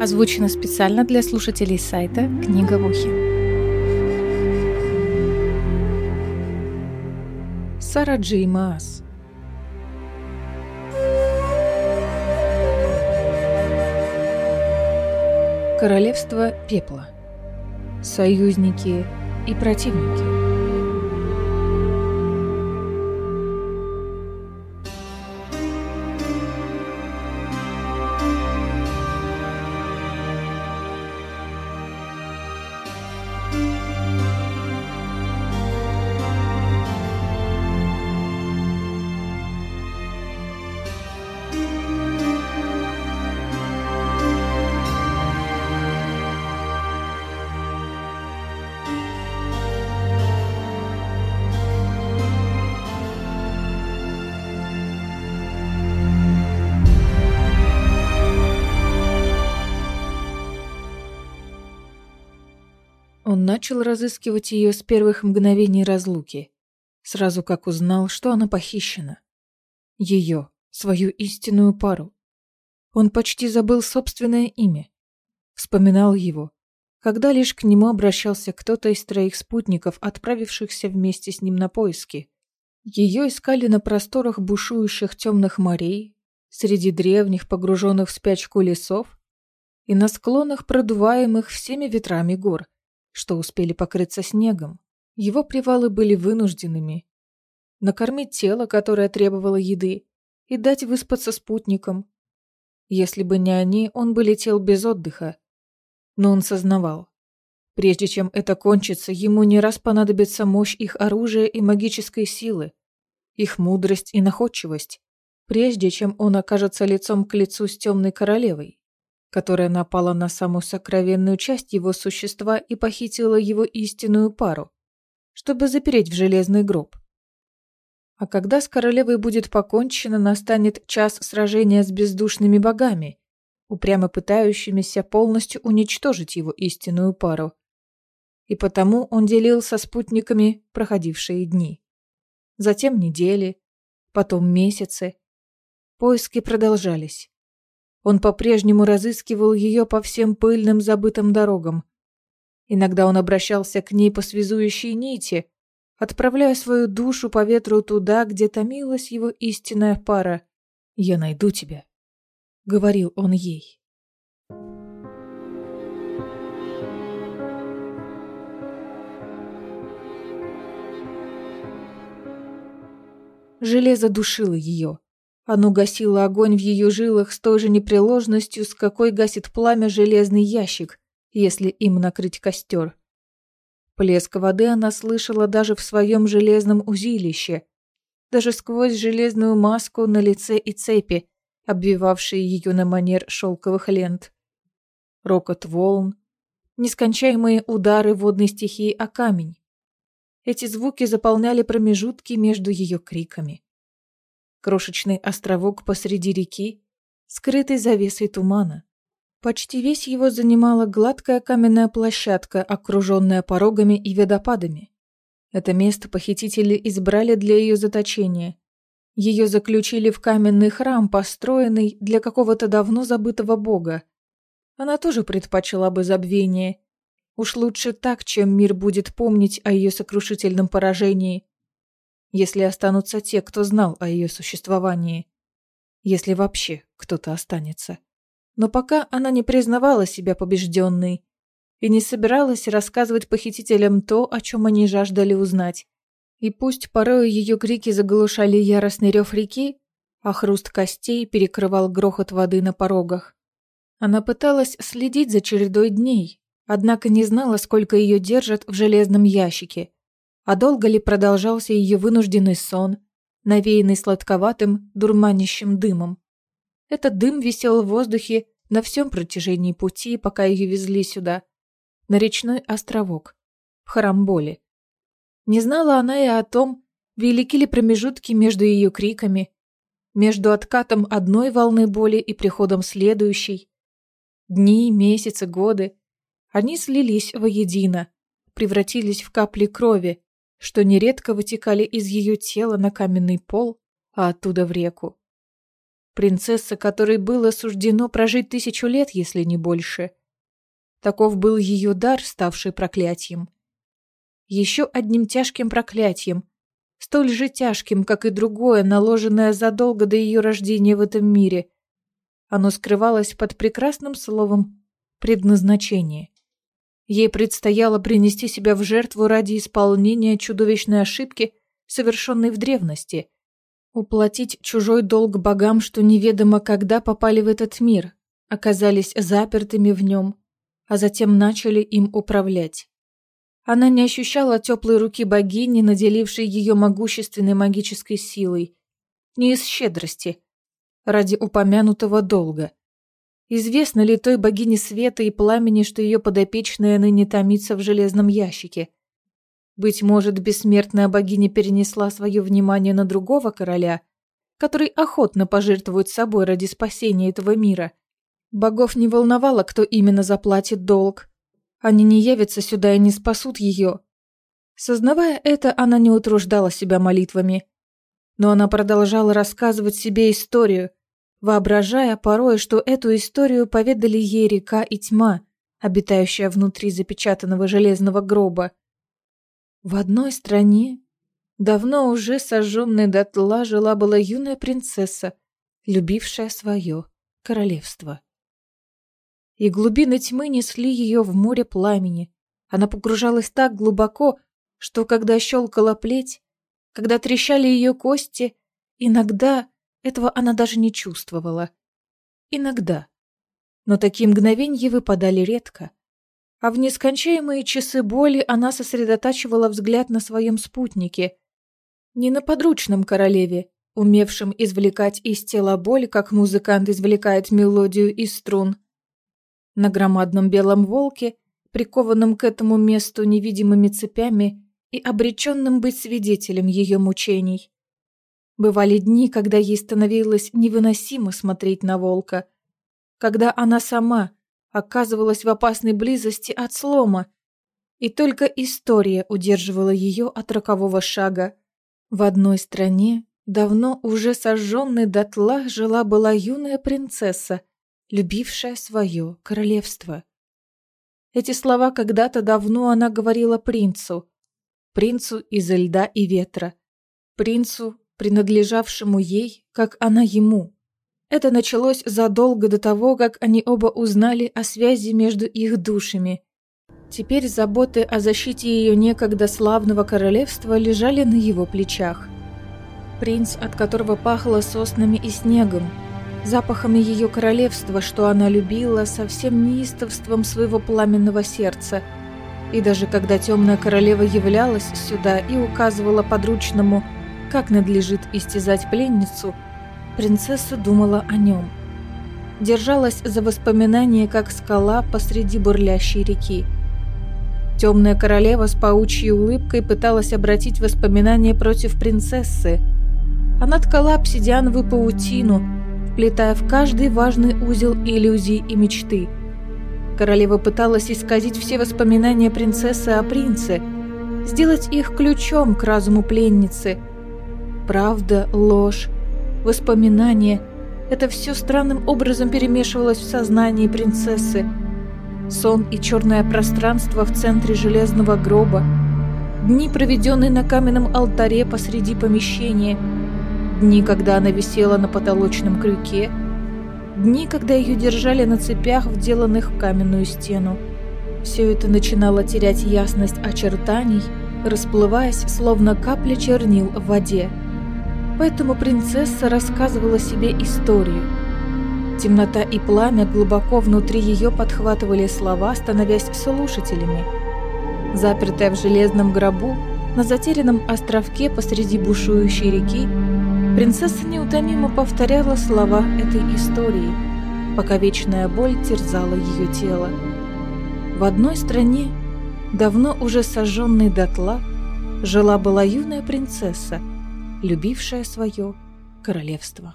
Озвучено специально для слушателей сайта «Книга в ухе». Сара Джей Маас Королевство пепла. Союзники и противники начал разыскивать ее с первых мгновений разлуки, сразу как узнал, что она похищена. Ее, свою истинную пару. Он почти забыл собственное имя. Вспоминал его, когда лишь к нему обращался кто-то из троих спутников, отправившихся вместе с ним на поиски. Ее искали на просторах бушующих темных морей, среди древних, погруженных в спячку лесов и на склонах, продуваемых всеми ветрами гор – что успели покрыться снегом. Его привалы были вынужденными. Накормить тело, которое требовало еды, и дать выспаться спутникам. Если бы не они, он бы летел без отдыха. Но он сознавал. Прежде чем это кончится, ему не раз понадобится мощь их оружия и магической силы, их мудрость и находчивость, прежде чем он окажется лицом к лицу с темной королевой которая напала на самую сокровенную часть его существа и похитила его истинную пару, чтобы запереть в железный гроб. А когда с королевой будет покончено, настанет час сражения с бездушными богами, упрямо пытающимися полностью уничтожить его истинную пару. И потому он делил со спутниками проходившие дни. Затем недели, потом месяцы. Поиски продолжались. Он по-прежнему разыскивал ее по всем пыльным забытым дорогам. Иногда он обращался к ней по связующей нити, отправляя свою душу по ветру туда, где томилась его истинная пара. «Я найду тебя», — говорил он ей. Железо душило ее. Оно гасило огонь в ее жилах с той же непреложностью, с какой гасит пламя железный ящик, если им накрыть костер. Плеск воды она слышала даже в своем железном узилище, даже сквозь железную маску на лице и цепи, обвивавшие ее на манер шелковых лент. Рокот волн, нескончаемые удары водной стихии о камень. Эти звуки заполняли промежутки между ее криками. Крошечный островок посреди реки, скрытый завесой тумана. Почти весь его занимала гладкая каменная площадка, окруженная порогами и водопадами. Это место похитители избрали для ее заточения. Ее заключили в каменный храм, построенный для какого-то давно забытого бога. Она тоже предпочла бы забвение. Уж лучше так, чем мир будет помнить о ее сокрушительном поражении если останутся те, кто знал о ее существовании. Если вообще кто-то останется. Но пока она не признавала себя побежденной и не собиралась рассказывать похитителям то, о чем они жаждали узнать. И пусть порой ее крики заглушали яростный рев реки, а хруст костей перекрывал грохот воды на порогах. Она пыталась следить за чередой дней, однако не знала, сколько ее держат в железном ящике – а долго ли продолжался ее вынужденный сон, навеянный сладковатым, дурманящим дымом? Этот дым висел в воздухе на всем протяжении пути, пока ее везли сюда, на речной островок, в Харамболе. Не знала она и о том, велики ли промежутки между ее криками, между откатом одной волны боли и приходом следующей. Дни, месяцы, годы. Они слились воедино, превратились в капли крови, что нередко вытекали из ее тела на каменный пол, а оттуда в реку. Принцесса, которой было суждено прожить тысячу лет, если не больше. Таков был ее дар, ставший проклятием. Еще одним тяжким проклятием, столь же тяжким, как и другое, наложенное задолго до ее рождения в этом мире. Оно скрывалось под прекрасным словом «предназначение». Ей предстояло принести себя в жертву ради исполнения чудовищной ошибки, совершенной в древности. Уплатить чужой долг богам, что неведомо когда попали в этот мир, оказались запертыми в нем, а затем начали им управлять. Она не ощущала теплой руки богини, наделившей ее могущественной магической силой. Не из щедрости, ради упомянутого долга. Известно ли той богине света и пламени, что ее подопечная ныне томится в железном ящике? Быть может, бессмертная богиня перенесла свое внимание на другого короля, который охотно пожертвует собой ради спасения этого мира. Богов не волновало, кто именно заплатит долг. Они не явятся сюда и не спасут ее. Сознавая это, она не утруждала себя молитвами. Но она продолжала рассказывать себе историю – воображая порой, что эту историю поведали ей река и тьма, обитающая внутри запечатанного железного гроба. В одной стране, давно уже сожженной дотла, жила-была юная принцесса, любившая свое королевство. И глубины тьмы несли ее в море пламени. Она погружалась так глубоко, что когда щелкала плеть, когда трещали ее кости, иногда этого она даже не чувствовала. Иногда. Но такие мгновенья выпадали редко. А в нескончаемые часы боли она сосредотачивала взгляд на своем спутнике. Не на подручном королеве, умевшем извлекать из тела боль, как музыкант извлекает мелодию из струн. На громадном белом волке, прикованном к этому месту невидимыми цепями и обреченным быть свидетелем ее мучений. Бывали дни, когда ей становилось невыносимо смотреть на волка, когда она сама оказывалась в опасной близости от слома, и только история удерживала ее от рокового шага. В одной стране, давно уже сожженной дотла, жила-была юная принцесса, любившая свое королевство. Эти слова когда-то давно она говорила принцу, принцу из льда и ветра, принцу, принадлежавшему ей, как она ему. Это началось задолго до того, как они оба узнали о связи между их душами. Теперь заботы о защите ее некогда славного королевства лежали на его плечах. Принц, от которого пахло соснами и снегом, запахами ее королевства, что она любила, со всем неистовством своего пламенного сердца. И даже когда темная королева являлась сюда и указывала подручному – как надлежит истязать пленницу, принцесса думала о нем. Держалась за воспоминания, как скала посреди бурлящей реки. Темная королева с паучьей улыбкой пыталась обратить воспоминания против принцессы. Она ткала обсидиановую паутину, вплетая в каждый важный узел иллюзий и мечты. Королева пыталась исказить все воспоминания принцессы о принце, сделать их ключом к разуму пленницы – правда, ложь, воспоминания – это все странным образом перемешивалось в сознании принцессы. Сон и черное пространство в центре железного гроба, дни, проведенные на каменном алтаре посреди помещения, дни, когда она висела на потолочном крюке, дни, когда ее держали на цепях, вделанных в каменную стену. Все это начинало терять ясность очертаний, расплываясь, словно капля чернил в воде. Поэтому принцесса рассказывала себе историю. Темнота и пламя глубоко внутри ее подхватывали слова, становясь слушателями. Запертая в железном гробу, на затерянном островке посреди бушующей реки, принцесса неутомимо повторяла слова этой истории, пока вечная боль терзала ее тело. В одной стране, давно уже сожженной дотла, жила-была юная принцесса – любившая свое королевство.